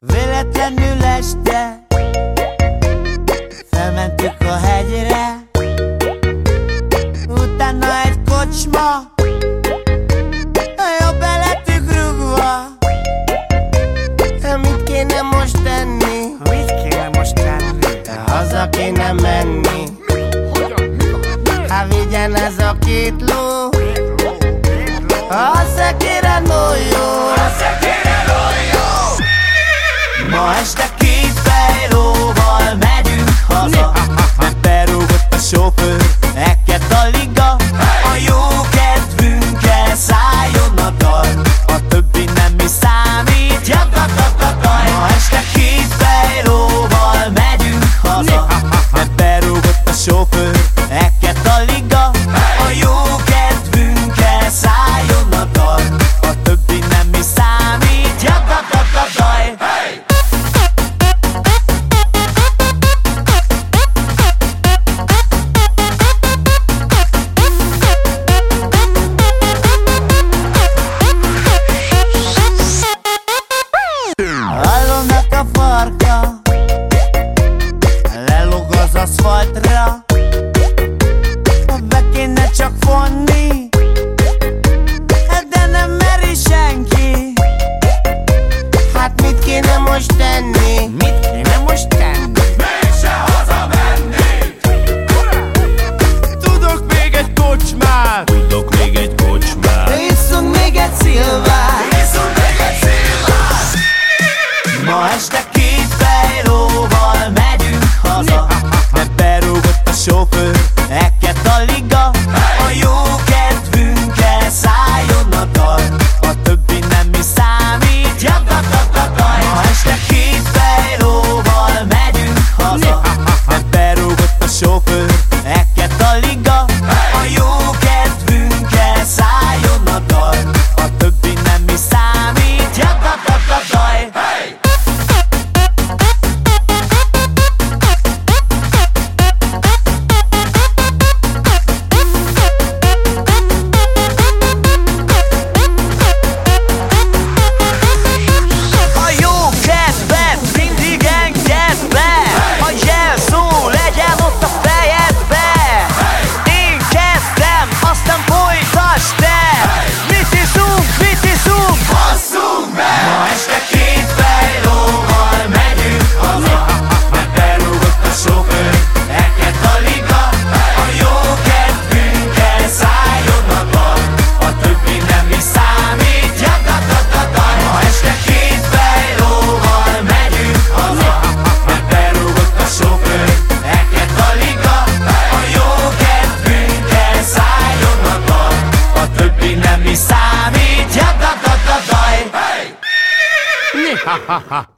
Véletlenül este Felmentük a hegyre. Utána egy kocsma Jobb beletük rúgva. Hát mit kéne most tenni? Hát mit kéne most tenni? De haza kéne menni. Hát vigyen ez a két ló. este két fejlóval megyünk haza. De berúgott a sofőr. a farka. Lelog az aszfaltra. Be kéne csak fonni. Hát de nem meri senki. Hát mit kéne most tenni? Mit kéne most tenni? Tudok még egy kocsmát! Tudok még egy kocsmát! Iszunk még egy szilvát! hashtag 哈哈。